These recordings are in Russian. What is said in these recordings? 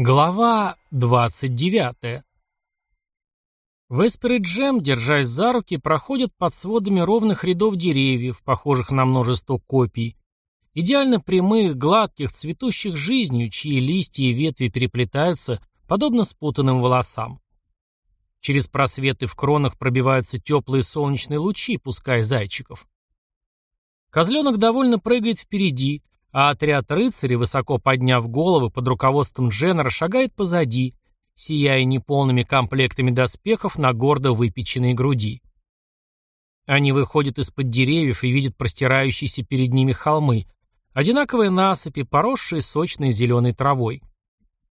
Глава 29. Веспер и Джем, держась за руки, проходят под сводами ровных рядов деревьев, похожих на множество копий, идеально прямых, гладких, цветущих жизнью, чьи листья и ветви переплетаются, подобно спутанным волосам. Через просветы в кронах пробиваются теплые солнечные лучи, пуская зайчиков. Козленок довольно прыгает впереди, а отряд рыцарей, высоко подняв головы под руководством Дженнера, шагает позади, сияя неполными комплектами доспехов на гордо выпеченной груди. Они выходят из-под деревьев и видят простирающиеся перед ними холмы, одинаковые насыпи, поросшие сочной зеленой травой.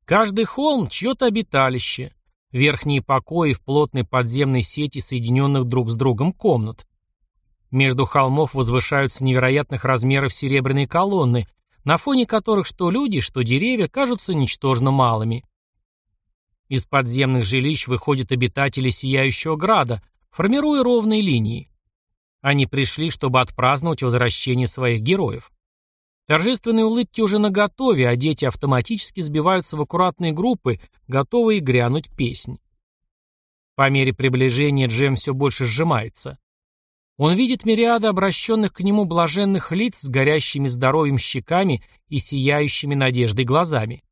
Каждый холм — чье-то обиталище, верхние покои в плотной подземной сети соединенных друг с другом комнат. Между холмов возвышаются невероятных размеров серебряные колонны, на фоне которых что люди, что деревья кажутся ничтожно малыми. Из подземных жилищ выходят обитатели Сияющего Града, формируя ровные линии. Они пришли, чтобы отпраздновать возвращение своих героев. Торжественные улыбки уже наготове, а дети автоматически сбиваются в аккуратные группы, готовые грянуть песнь. По мере приближения Джем все больше сжимается. Он видит мириады обращенных к нему блаженных лиц с горящими здоровьем щеками и сияющими надеждой глазами.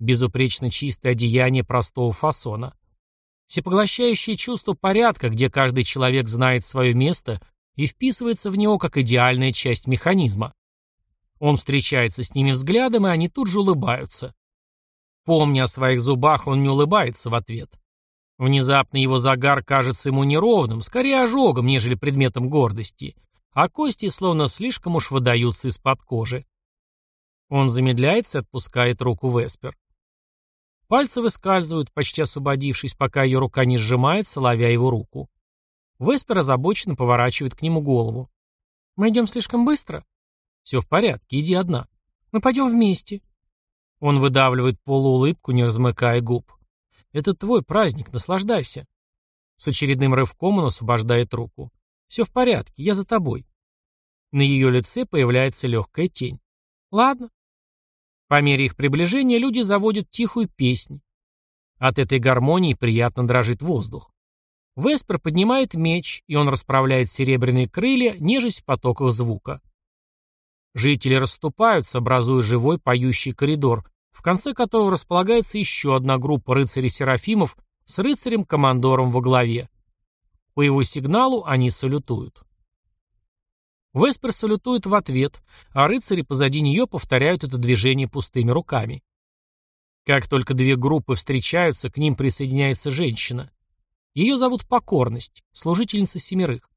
Безупречно чистое одеяние простого фасона. Всепоглощающее чувство порядка, где каждый человек знает свое место и вписывается в него как идеальная часть механизма. Он встречается с ними взглядом, и они тут же улыбаются. Помня о своих зубах, он не улыбается в ответ. Внезапно его загар кажется ему неровным, скорее ожогом, нежели предметом гордости, а кости словно слишком уж выдаются из-под кожи. Он замедляется и отпускает руку Веспер. Пальцы выскальзывают, почти освободившись, пока ее рука не сжимается, ловя его руку. Веспер озабоченно поворачивает к нему голову. «Мы идем слишком быстро?» «Все в порядке, иди одна. Мы пойдем вместе». Он выдавливает полуулыбку, не размыкая губ. Это твой праздник, наслаждайся. С очередным рывком он освобождает руку. Все в порядке, я за тобой. На ее лице появляется легкая тень. Ладно. По мере их приближения люди заводят тихую песнь. От этой гармонии приятно дрожит воздух. Веспер поднимает меч, и он расправляет серебряные крылья, нежесть в потоках звука. Жители расступаются, образуя живой поющий коридор, в конце которого располагается еще одна группа рыцарей-серафимов с рыцарем-командором во главе. По его сигналу они салютуют. Веспер салютует в ответ, а рыцари позади нее повторяют это движение пустыми руками. Как только две группы встречаются, к ним присоединяется женщина. Ее зовут Покорность, служительница семерых.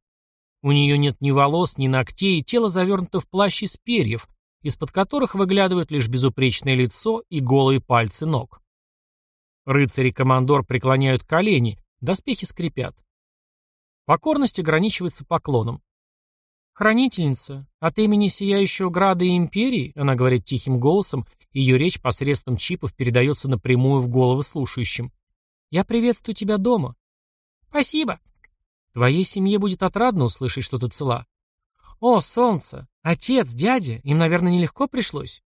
У нее нет ни волос, ни ногтей, и тело завернуто в плащ из перьев, из-под которых выглядывают лишь безупречное лицо и голые пальцы ног. Рыцарь и командор преклоняют колени, доспехи скрипят. Покорность ограничивается поклоном. «Хранительница, от имени Сияющего Града и Империи», она говорит тихим голосом, ее речь посредством чипов передается напрямую в головы слушающим. «Я приветствую тебя дома». «Спасибо». «Твоей семье будет отрадно услышать, что ты цела. «О, солнце! Отец, дядя! Им, наверное, нелегко пришлось?»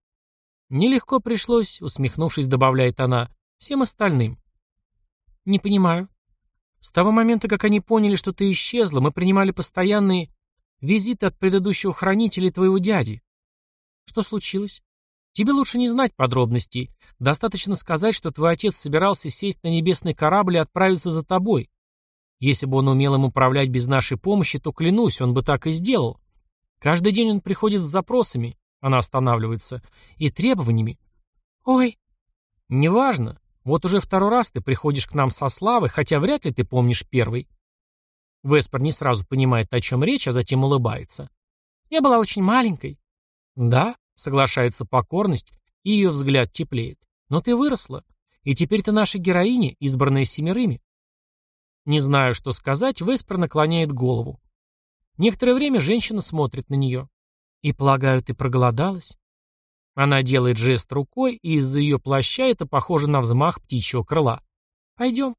«Нелегко пришлось», — усмехнувшись, добавляет она, — «всем остальным». «Не понимаю. С того момента, как они поняли, что ты исчезла, мы принимали постоянные визиты от предыдущего хранителя твоего дяди. Что случилось? Тебе лучше не знать подробностей. Достаточно сказать, что твой отец собирался сесть на небесный корабль и отправиться за тобой. Если бы он умел им управлять без нашей помощи, то, клянусь, он бы так и сделал. Каждый день он приходит с запросами, она останавливается, и требованиями. Ой, неважно. Вот уже второй раз ты приходишь к нам со славой, хотя вряд ли ты помнишь первый. Веспер не сразу понимает, о чем речь, а затем улыбается. Я была очень маленькой. Да, соглашается покорность, и ее взгляд теплеет. Но ты выросла, и теперь ты наша героиня, избранная семерыми. Не знаю, что сказать, Веспер наклоняет голову. Некоторое время женщина смотрит на нее. И, полагаю, ты проголодалась? Она делает жест рукой, и из-за ее плаща это похоже на взмах птичьего крыла. Пойдем.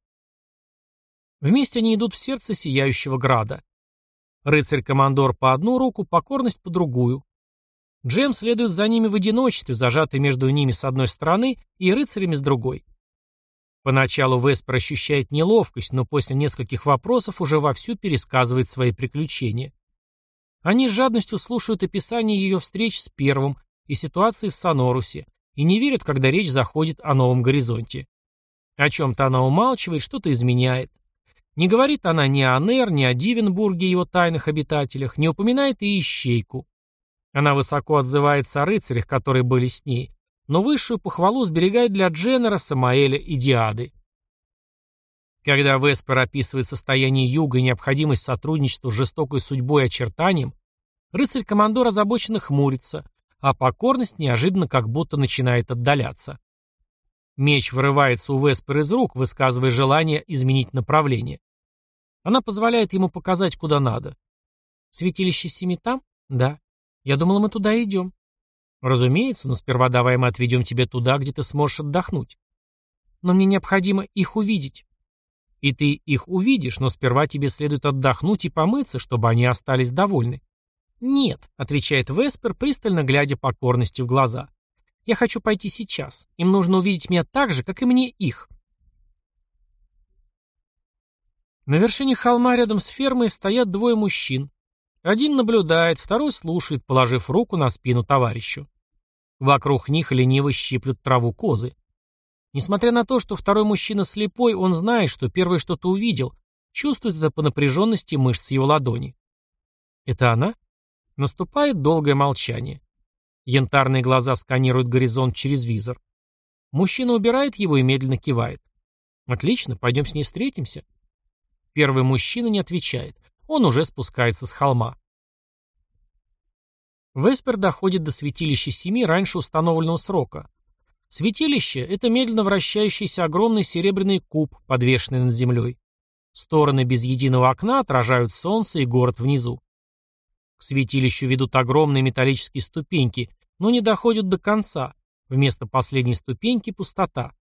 Вместе они идут в сердце сияющего града. Рыцарь-командор по одну руку, покорность по другую. Джем следует за ними в одиночестве, зажатый между ними с одной стороны и рыцарями с другой. Поначалу Веспер ощущает неловкость, но после нескольких вопросов уже вовсю пересказывает свои приключения. Они с жадностью слушают описание ее встреч с первым и ситуации в Сонорусе и не верят, когда речь заходит о новом горизонте. О чем-то она умалчивает, что-то изменяет. Не говорит она ни о Нер, ни о Дивенбурге и его тайных обитателях, не упоминает и ищейку. Она высоко отзывается о рыцарях, которые были с ней, но высшую похвалу сберегает для Дженнера, Самаэля и Диады. Когда Веспер описывает состояние юга и необходимость сотрудничества с жестокой судьбой и очертанием, рыцарь-командор озабоченно хмурится, а покорность неожиданно как будто начинает отдаляться. Меч вырывается у Веспер из рук, высказывая желание изменить направление. Она позволяет ему показать, куда надо. «Святилище Семи там? Да. Я думала, мы туда идем». «Разумеется, но сперва давай мы отведем тебя туда, где ты сможешь отдохнуть. Но мне необходимо их увидеть». «И ты их увидишь, но сперва тебе следует отдохнуть и помыться, чтобы они остались довольны». «Нет», — отвечает Веспер, пристально глядя покорности в глаза. «Я хочу пойти сейчас. Им нужно увидеть меня так же, как и мне их». На вершине холма рядом с фермой стоят двое мужчин. Один наблюдает, второй слушает, положив руку на спину товарищу. Вокруг них лениво щиплют траву козы. Несмотря на то, что второй мужчина слепой, он знает, что первый что-то увидел, чувствует это по напряженности мышц его ладони. Это она? Наступает долгое молчание. Янтарные глаза сканируют горизонт через визор. Мужчина убирает его и медленно кивает. «Отлично, пойдем с ней встретимся». Первый мужчина не отвечает. Он уже спускается с холма. Веспер доходит до святилища Семи раньше установленного срока. Святилище — это медленно вращающийся огромный серебряный куб, подвешенный над землей. Стороны без единого окна отражают солнце и город внизу. К святилищу ведут огромные металлические ступеньки, но не доходят до конца. Вместо последней ступеньки пустота.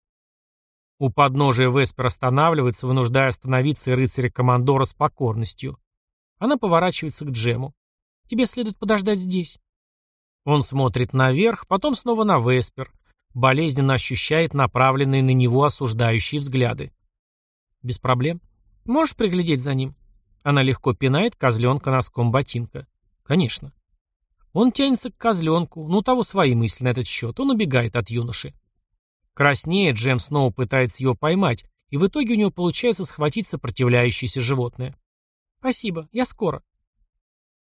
У подножия Веспер останавливается, вынуждая остановиться рыцаря-командора с покорностью. Она поворачивается к Джему. «Тебе следует подождать здесь». Он смотрит наверх, потом снова на Веспер. Болезненно ощущает направленные на него осуждающие взгляды. «Без проблем. Можешь приглядеть за ним?» Она легко пинает козленка носком ботинка. Конечно. Он тянется к козленку, ну того свои мысли на этот счет, он убегает от юноши. Краснее, Джем снова пытается его поймать, и в итоге у него получается схватить сопротивляющееся животное. «Спасибо, я скоро».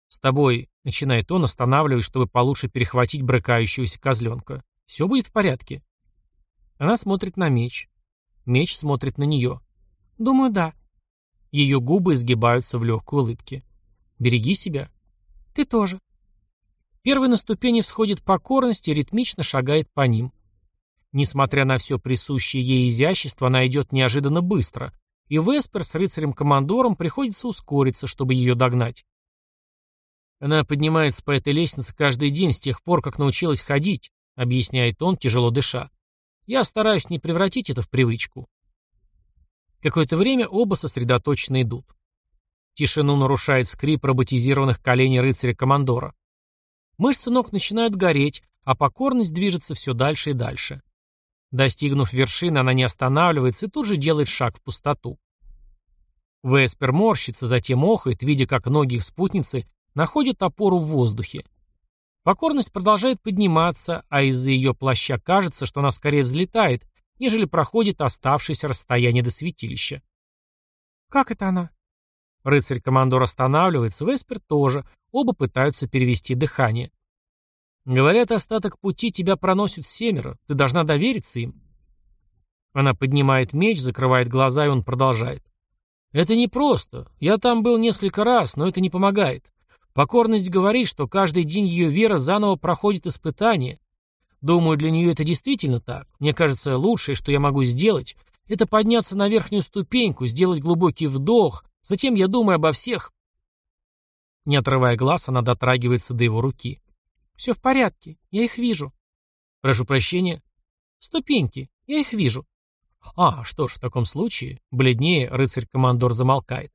«С тобой», — начинает он, останавливаясь, чтобы получше перехватить брыкающегося козленка. «Все будет в порядке». Она смотрит на меч. Меч смотрит на нее. «Думаю, да». Ее губы изгибаются в легкой улыбке. «Береги себя. Ты тоже. Первый на ступени всходит покорность и ритмично шагает по ним. Несмотря на все присущее ей изящество, она идет неожиданно быстро, и Веспер с рыцарем-командором приходится ускориться, чтобы ее догнать. Она поднимается по этой лестнице каждый день с тех пор, как научилась ходить, объясняет он, тяжело дыша. Я стараюсь не превратить это в привычку. Какое-то время оба сосредоточенно идут. Тишину нарушает скрип роботизированных коленей рыцаря-командора. Мышцы ног начинают гореть, а покорность движется все дальше и дальше. Достигнув вершины, она не останавливается и тут же делает шаг в пустоту. Веспер морщится, затем охает, видя, как ноги их спутницы находят опору в воздухе. Покорность продолжает подниматься, а из-за ее плаща кажется, что она скорее взлетает, нежели проходит оставшееся расстояние до святилища. «Как это она?» Рыцарь-командор останавливается, Веспер тоже. Оба пытаются перевести дыхание. Говорят, остаток пути тебя проносит семеро. Ты должна довериться им. Она поднимает меч, закрывает глаза, и он продолжает. Это непросто. Я там был несколько раз, но это не помогает. Покорность говорит, что каждый день ее вера заново проходит испытание. Думаю, для нее это действительно так. Мне кажется, лучшее, что я могу сделать, это подняться на верхнюю ступеньку, сделать глубокий вдох, Затем я думаю обо всех. Не отрывая глаз, она дотрагивается до его руки. Все в порядке, я их вижу. Прошу прощения. Ступеньки, я их вижу. А, что ж, в таком случае, бледнее, рыцарь-командор замолкает.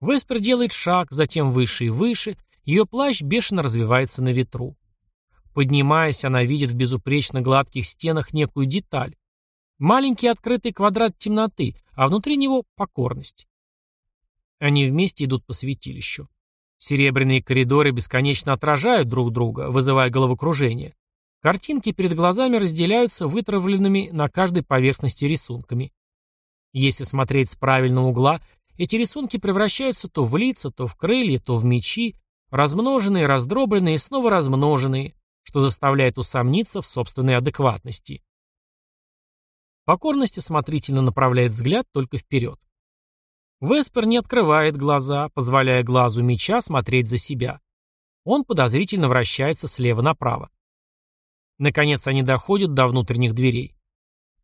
Веспер делает шаг, затем выше и выше, ее плащ бешено развивается на ветру. Поднимаясь, она видит в безупречно гладких стенах некую деталь. Маленький открытый квадрат темноты, а внутри него покорность. Они вместе идут по святилищу. Серебряные коридоры бесконечно отражают друг друга, вызывая головокружение. Картинки перед глазами разделяются вытравленными на каждой поверхности рисунками. Если смотреть с правильного угла, эти рисунки превращаются то в лица, то в крылья, то в мечи, размноженные, раздробленные и снова размноженные, что заставляет усомниться в собственной адекватности. Покорность осмотрительно направляет взгляд только вперед. Веспер не открывает глаза, позволяя глазу меча смотреть за себя. Он подозрительно вращается слева направо. Наконец они доходят до внутренних дверей.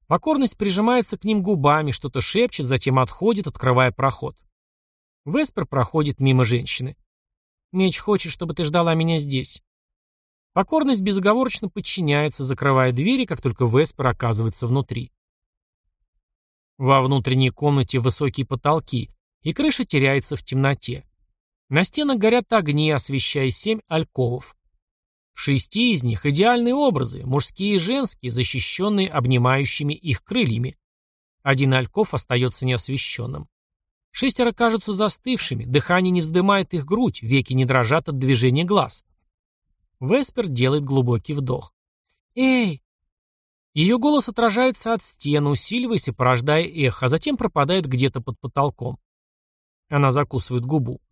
Покорность прижимается к ним губами, что-то шепчет, затем отходит, открывая проход. Веспер проходит мимо женщины. «Меч хочет, чтобы ты ждала меня здесь». Покорность безоговорочно подчиняется, закрывая двери, как только Веспер оказывается внутри. Во внутренней комнате высокие потолки, и крыша теряется в темноте. На стенах горят огни, освещая семь альковов. В шести из них идеальные образы, мужские и женские, защищенные обнимающими их крыльями. Один альков остается неосвещенным. Шестеро кажутся застывшими, дыхание не вздымает их грудь, веки не дрожат от движения глаз. Веспер делает глубокий вдох. «Эй, ее голос отражается от стены, усиливаясь и порождая эхо, а затем пропадает где-то под потолком. Она закусывает губу.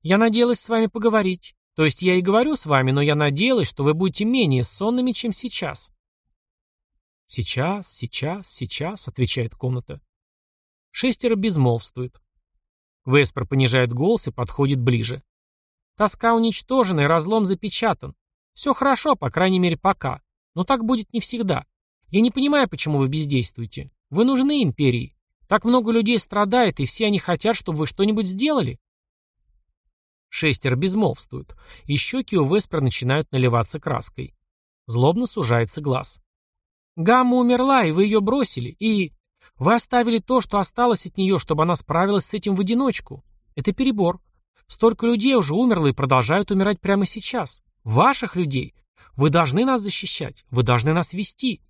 «Я надеялась с вами поговорить. То есть я и говорю с вами, но я надеялась, что вы будете менее сонными, чем сейчас». «Сейчас, сейчас, сейчас», — отвечает комната. Шестеро безмолвствует. Веспер понижает голос и подходит ближе. Тоска уничтожена и разлом запечатан. Все хорошо, по крайней мере, пока. Но так будет не всегда. Я не понимаю, почему вы бездействуете. Вы нужны империи. Так много людей страдает, и все они хотят, чтобы вы что-нибудь сделали. Шестер безмолвствует, и щеки у Веспер начинают наливаться краской. Злобно сужается глаз. Гамма умерла, и вы ее бросили, и... Вы оставили то, что осталось от нее, чтобы она справилась с этим в одиночку. Это перебор. Столько людей уже умерло и продолжают умирать прямо сейчас. Ваших людей. Вы должны нас защищать. Вы должны нас вести.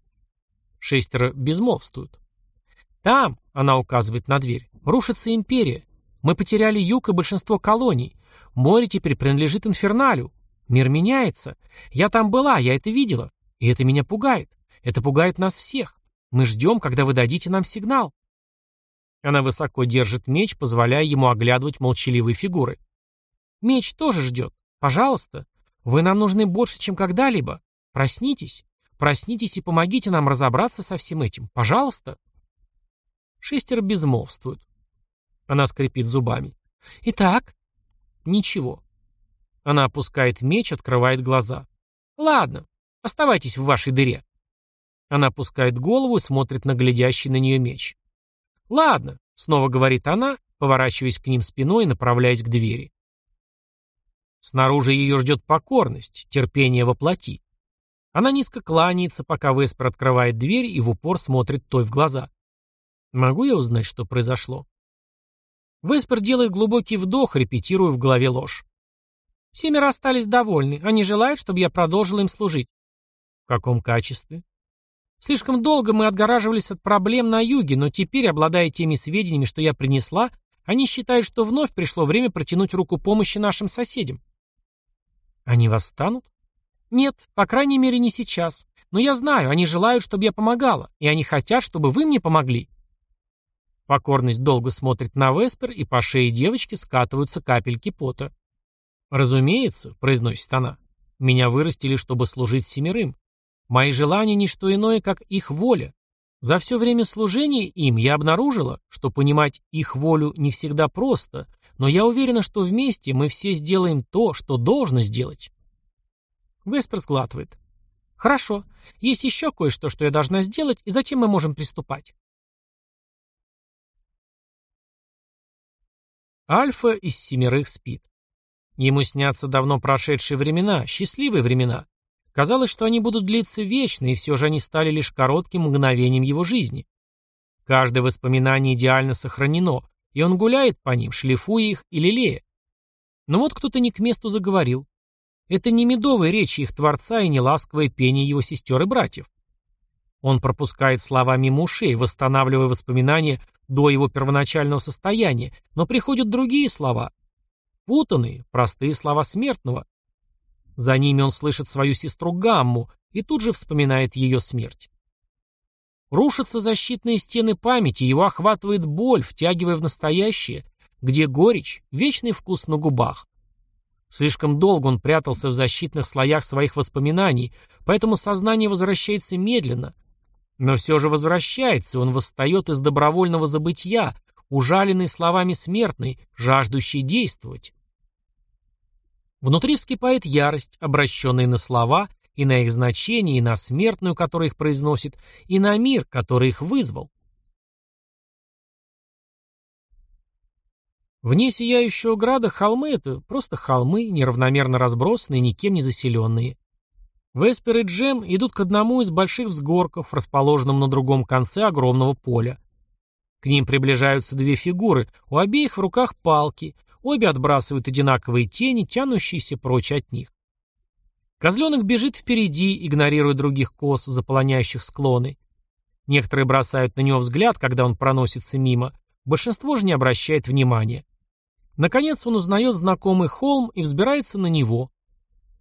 Шестеро безмолвствуют. «Там», — она указывает на дверь, — «рушится империя. Мы потеряли юг и большинство колоний. Море теперь принадлежит инферналю. Мир меняется. Я там была, я это видела. И это меня пугает. Это пугает нас всех. Мы ждем, когда вы дадите нам сигнал». Она высоко держит меч, позволяя ему оглядывать молчаливые фигуры. «Меч тоже ждет. Пожалуйста. Вы нам нужны больше, чем когда-либо. Проснитесь. Проснитесь и помогите нам разобраться со всем этим. Пожалуйста. Шестеро безмолвствуют. Она скрипит зубами. Итак? Ничего. Она опускает меч, открывает глаза. Ладно, оставайтесь в вашей дыре. Она опускает голову и смотрит на глядящий на нее меч. Ладно, снова говорит она, поворачиваясь к ним спиной и направляясь к двери. Снаружи ее ждет покорность, терпение воплоти. Она низко кланяется, пока Веспер открывает дверь и в упор смотрит той в глаза. Могу я узнать, что произошло? Веспер делает глубокий вдох, репетируя в голове ложь. Семеро остались довольны. Они желают, чтобы я продолжил им служить. В каком качестве? Слишком долго мы отгораживались от проблем на юге, но теперь, обладая теми сведениями, что я принесла, они считают, что вновь пришло время протянуть руку помощи нашим соседям. Они восстанут? Нет, по крайней мере не сейчас. Но я знаю, они желают, чтобы я помогала, и они хотят, чтобы вы мне помогли. Покорность долго смотрит на Веспер, и по шее девочки скатываются капельки пота. «Разумеется», — произносит она, — «меня вырастили, чтобы служить семерым. Мои желания — не что иное, как их воля. За все время служения им я обнаружила, что понимать их волю не всегда просто, но я уверена, что вместе мы все сделаем то, что должно сделать». Веспер сглатывает. «Хорошо. Есть еще кое-что, что я должна сделать, и затем мы можем приступать». Альфа из семерых спит. Ему снятся давно прошедшие времена, счастливые времена. Казалось, что они будут длиться вечно, и все же они стали лишь коротким мгновением его жизни. Каждое воспоминание идеально сохранено, и он гуляет по ним, шлифуя их и лелея. Но вот кто-то не к месту заговорил. Это не медовые речи их Творца и не ласковое пение его сестер и братьев. Он пропускает слова мимо ушей, восстанавливая воспоминания до его первоначального состояния, но приходят другие слова. Путанные, простые слова смертного. За ними он слышит свою сестру Гамму и тут же вспоминает ее смерть. Рушатся защитные стены памяти, его охватывает боль, втягивая в настоящее, где горечь, вечный вкус на губах. Слишком долго он прятался в защитных слоях своих воспоминаний, поэтому сознание возвращается медленно. Но все же возвращается, он восстает из добровольного забытия, ужаленный словами смертной, жаждущий действовать. Внутри вскипает ярость, обращенная на слова, и на их значение, и на смертную, которая их произносит, и на мир, который их вызвал. Вне сияющего града холмы — это просто холмы, неравномерно разбросанные, никем не заселенные. Веспер и Джем идут к одному из больших взгорков, расположенным на другом конце огромного поля. К ним приближаются две фигуры, у обеих в руках палки, обе отбрасывают одинаковые тени, тянущиеся прочь от них. Козленок бежит впереди, игнорируя других коз, заполоняющих склоны. Некоторые бросают на него взгляд, когда он проносится мимо, большинство же не обращает внимания. Наконец он узнает знакомый холм и взбирается на него.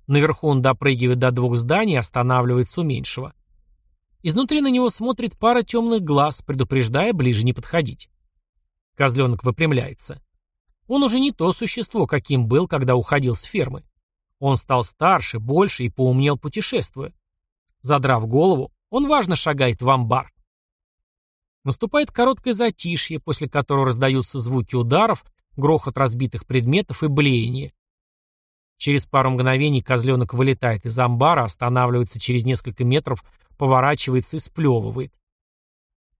Наверху он допрыгивает до двух зданий и останавливается у меньшего. Изнутри на него смотрит пара темных глаз, предупреждая ближе не подходить. Козленок выпрямляется. Он уже не то существо, каким был, когда уходил с фермы. Он стал старше, больше и поумнел путешествуя. Задрав голову, он важно шагает в амбар. Наступает короткое затишье, после которого раздаются звуки ударов, грохот разбитых предметов и блеяние. Через пару мгновений козленок вылетает из амбара, останавливается через несколько метров, поворачивается и сплевывает.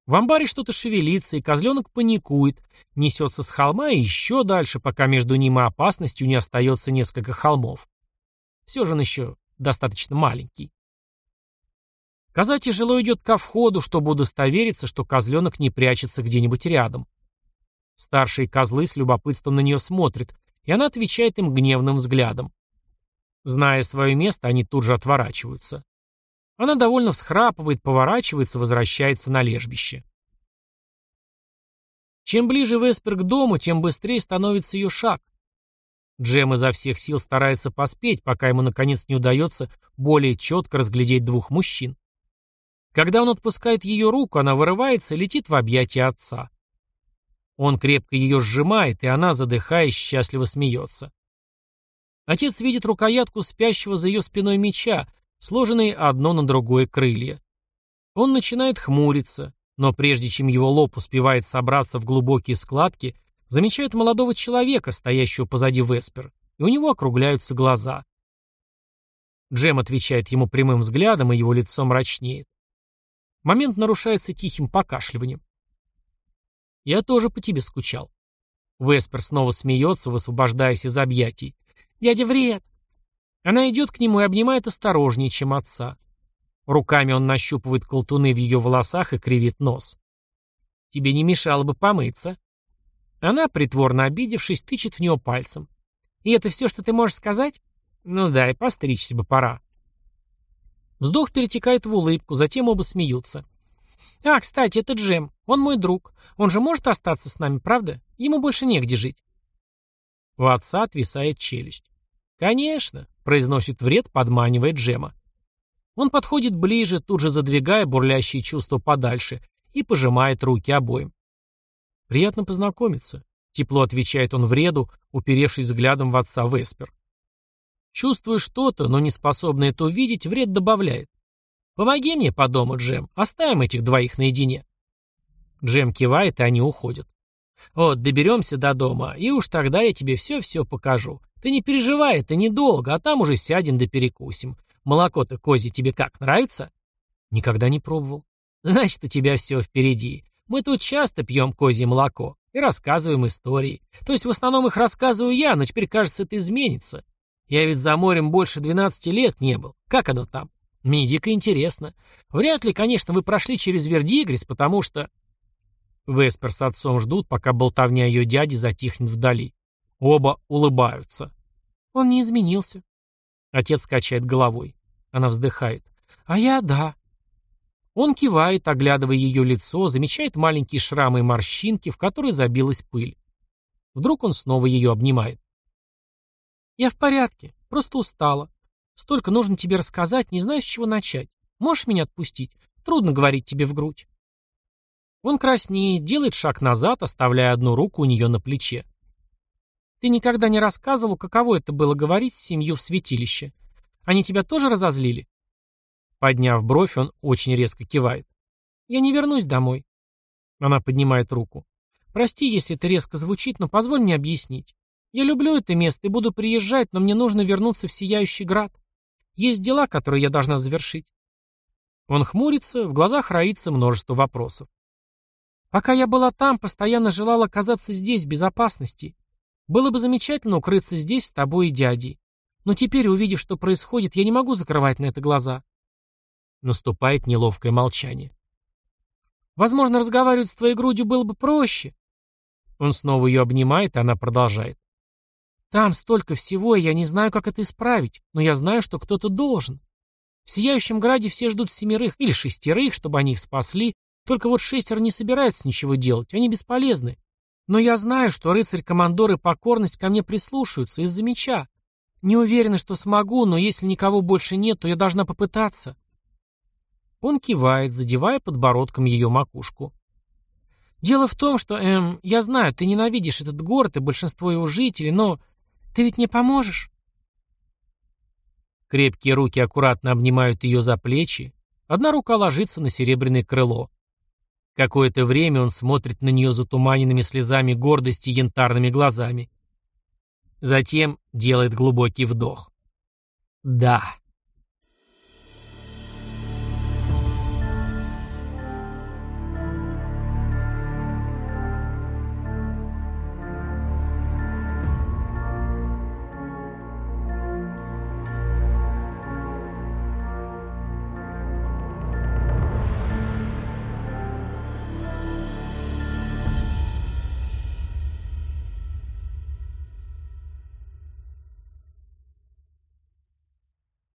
В амбаре что-то шевелится, и козленок паникует, несется с холма и еще дальше, пока между ним и опасностью не остается несколько холмов. Все же он еще достаточно маленький. Коза тяжело идет ко входу, чтобы удостовериться, что козленок не прячется где-нибудь рядом. Старшие козлы с любопытством на нее смотрят, и она отвечает им гневным взглядом. Зная свое место, они тут же отворачиваются. Она довольно всхрапывает, поворачивается, возвращается на лежбище. Чем ближе Веспер к дому, тем быстрее становится ее шаг. Джем изо всех сил старается поспеть, пока ему наконец не удается более четко разглядеть двух мужчин. Когда он отпускает ее руку, она вырывается и летит в объятия отца. Он крепко ее сжимает, и она, задыхаясь, счастливо смеется. Отец видит рукоятку спящего за ее спиной меча, сложенные одно на другое крылья. Он начинает хмуриться, но прежде чем его лоб успевает собраться в глубокие складки, замечает молодого человека, стоящего позади Веспер, и у него округляются глаза. Джем отвечает ему прямым взглядом, и его лицо мрачнеет. Момент нарушается тихим покашливанием. Я тоже по тебе скучал. Веспер снова смеется, высвобождаясь из объятий. «Дядя вред!» Она идет к нему и обнимает осторожнее, чем отца. Руками он нащупывает колтуны в ее волосах и кривит нос. «Тебе не мешало бы помыться». Она, притворно обидевшись, тычет в него пальцем. «И это все, что ты можешь сказать?» «Ну да, и постричься бы пора». Вздох перетекает в улыбку, затем оба смеются. «А, кстати, это Джем. Он мой друг. Он же может остаться с нами, правда? Ему больше негде жить». У отца отвисает челюсть. «Конечно», — произносит вред, подманивая Джема. Он подходит ближе, тут же задвигая бурлящие чувства подальше, и пожимает руки обоим. «Приятно познакомиться», — тепло отвечает он вреду, уперевшись взглядом в отца Веспер. Чувствуя что-то, но не способный это увидеть, вред добавляет. «Помоги мне по дому, Джем. Оставим этих двоих наедине». Джем кивает, и они уходят. «Вот, доберемся до дома, и уж тогда я тебе все-все покажу. Ты не переживай, это недолго, а там уже сядем да перекусим. Молоко-то козье тебе как, нравится?» «Никогда не пробовал». «Значит, у тебя все впереди. Мы тут часто пьем козье молоко и рассказываем истории. То есть в основном их рассказываю я, но теперь, кажется, это изменится. Я ведь за морем больше 12 лет не был. Как оно там?» Мне интересно. Вряд ли, конечно, вы прошли через Вердигрис, потому что... Веспер с отцом ждут, пока болтовня ее дяди затихнет вдали. Оба улыбаются. Он не изменился. Отец качает головой. Она вздыхает. А я да. Он кивает, оглядывая ее лицо, замечает маленькие шрамы и морщинки, в которые забилась пыль. Вдруг он снова ее обнимает. «Я в порядке, просто устала. Столько нужно тебе рассказать, не знаю, с чего начать. Можешь меня отпустить? Трудно говорить тебе в грудь». Он краснеет, делает шаг назад, оставляя одну руку у нее на плече. «Ты никогда не рассказывал, каково это было говорить с семью в святилище. Они тебя тоже разозлили?» Подняв бровь, он очень резко кивает. «Я не вернусь домой». Она поднимает руку. «Прости, если это резко звучит, но позволь мне объяснить. Я люблю это место и буду приезжать, но мне нужно вернуться в Сияющий Град. Есть дела, которые я должна завершить». Он хмурится, в глазах роится множество вопросов. «Пока я была там, постоянно желала оказаться здесь, в безопасности. Было бы замечательно укрыться здесь с тобой и дядей. Но теперь, увидев, что происходит, я не могу закрывать на это глаза. Наступает неловкое молчание. Возможно, разговаривать с твоей грудью было бы проще. Он снова ее обнимает, и она продолжает. Там столько всего, и я не знаю, как это исправить, но я знаю, что кто-то должен. В Сияющем Граде все ждут семерых или шестерых, чтобы они их спасли, только вот шестеро не собираются ничего делать, они бесполезны. Но я знаю, что рыцарь-командор и покорность ко мне прислушаются из-за меча. Не уверена, что смогу, но если никого больше нет, то я должна попытаться. Он кивает, задевая подбородком ее макушку. «Дело в том, что, эм, я знаю, ты ненавидишь этот город и большинство его жителей, но ты ведь мне поможешь?» Крепкие руки аккуратно обнимают ее за плечи, одна рука ложится на серебряное крыло. Какое-то время он смотрит на нее затуманенными слезами гордости янтарными глазами. Затем делает глубокий вдох. «Да».